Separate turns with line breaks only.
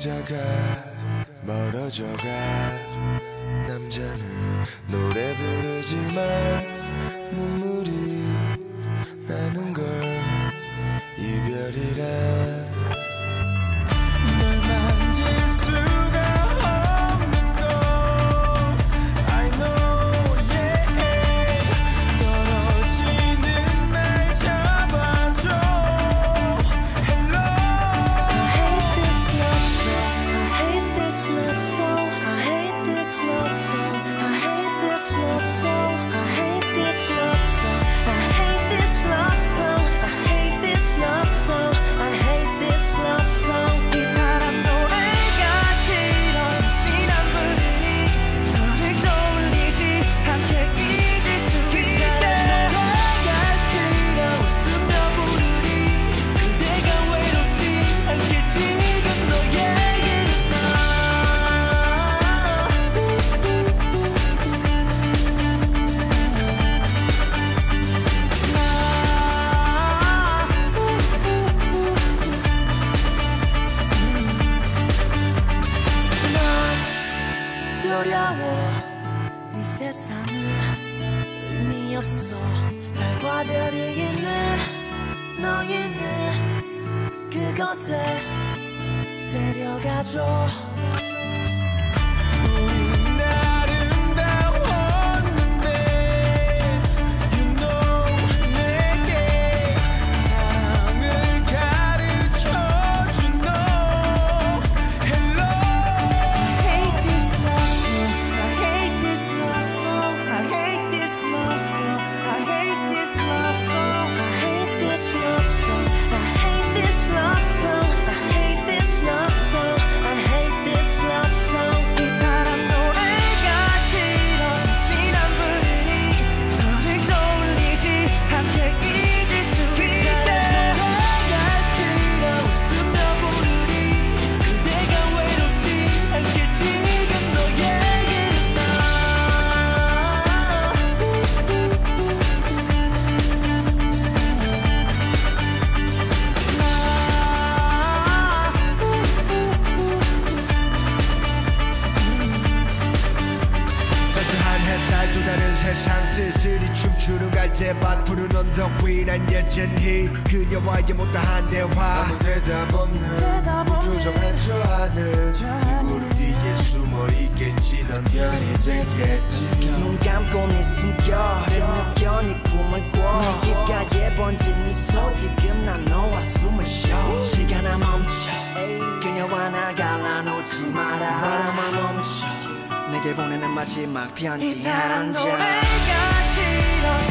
여자가 멀어져가 남자는 노래 부르지만 눈물
두려워. 이 세상은 의미 없어. 달과 별이 있는 너희는 그곳에 데려가줘.
또 다른 세상 쓸쓸히 춤추러 갈 때밭 푸른 언덕 위난 여전히 그녀와의 못다한 대화. 아무 대답 없는 무표정 한저하는 무릎 뒤에 숨어 있겠지 넌 변이 되겠지.
눈 감고 내 숨결을 느껴 네 꿈을 꿔. 보내는 마지막 편지 이
사람 노래가 싫어.